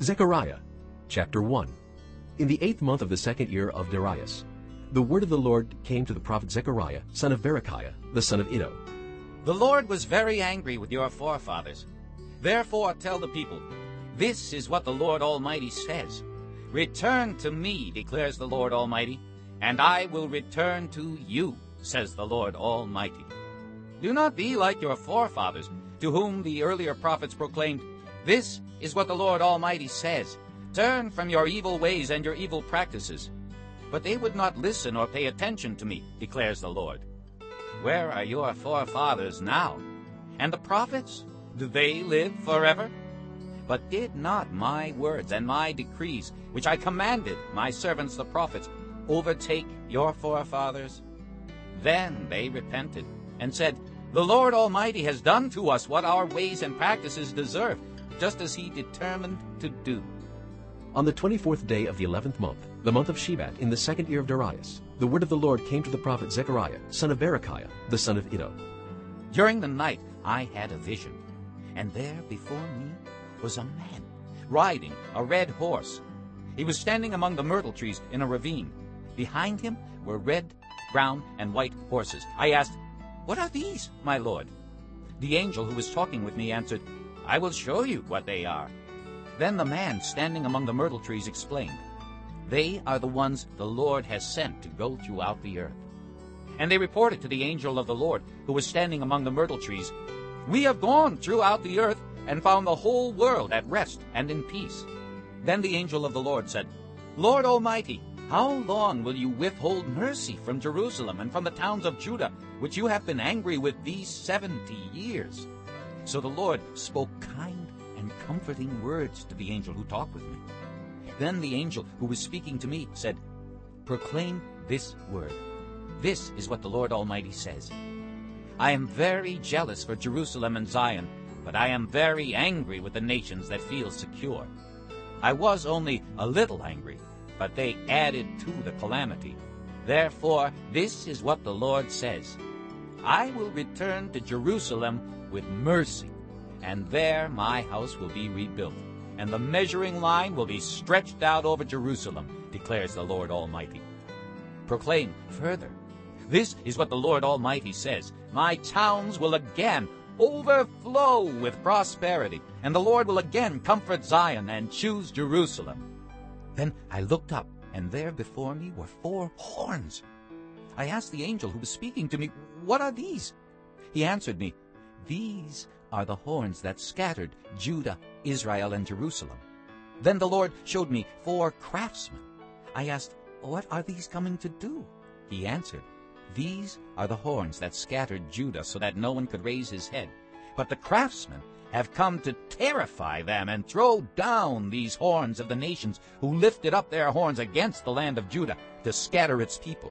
Zechariah chapter 1 In the eighth month of the second year of Darius, the word of the Lord came to the prophet Zechariah, son of Berechiah, the son of Iddo. The Lord was very angry with your forefathers. Therefore tell the people, This is what the Lord Almighty says. Return to me, declares the Lord Almighty, and I will return to you, says the Lord Almighty. Do not be like your forefathers, to whom the earlier prophets proclaimed, This is what the Lord Almighty says. Turn from your evil ways and your evil practices. But they would not listen or pay attention to me, declares the Lord. Where are your forefathers now? And the prophets? Do they live forever? But did not my words and my decrees, which I commanded my servants the prophets, overtake your forefathers? Then they repented and said, The Lord Almighty has done to us what our ways and practices deserve, just as he determined to do. On the twenty-fourth day of the eleventh month, the month of Shebat, in the second year of Darius, the word of the Lord came to the prophet Zechariah, son of Berechiah, the son of Iddo. During the night I had a vision, and there before me was a man, riding a red horse. He was standing among the myrtle trees in a ravine. Behind him were red, brown, and white horses. I asked, What are these, my lord? The angel who was talking with me answered, I will show you what they are. Then the man standing among the myrtle trees explained, They are the ones the Lord has sent to go throughout the earth. And they reported to the angel of the Lord, who was standing among the myrtle trees, We have gone throughout the earth and found the whole world at rest and in peace. Then the angel of the Lord said, Lord Almighty, how long will you withhold mercy from Jerusalem and from the towns of Judah, which you have been angry with these seventy years? So the Lord spoke kind and comforting words to the angel who talked with me. Then the angel who was speaking to me said, Proclaim this word. This is what the Lord Almighty says. I am very jealous for Jerusalem and Zion, but I am very angry with the nations that feel secure. I was only a little angry, but they added to the calamity. Therefore, this is what the Lord says. I will return to Jerusalem with mercy, and there my house will be rebuilt, and the measuring line will be stretched out over Jerusalem, declares the Lord Almighty. Proclaim further. This is what the Lord Almighty says. My towns will again overflow with prosperity, and the Lord will again comfort Zion and choose Jerusalem. Then I looked up, and there before me were four horns. I asked the angel who was speaking to me, What are these? He answered me, These are the horns that scattered Judah, Israel, and Jerusalem. Then the Lord showed me four craftsmen. I asked, What are these coming to do? He answered, These are the horns that scattered Judah so that no one could raise his head. But the craftsmen have come to terrify them and throw down these horns of the nations who lifted up their horns against the land of Judah to scatter its people.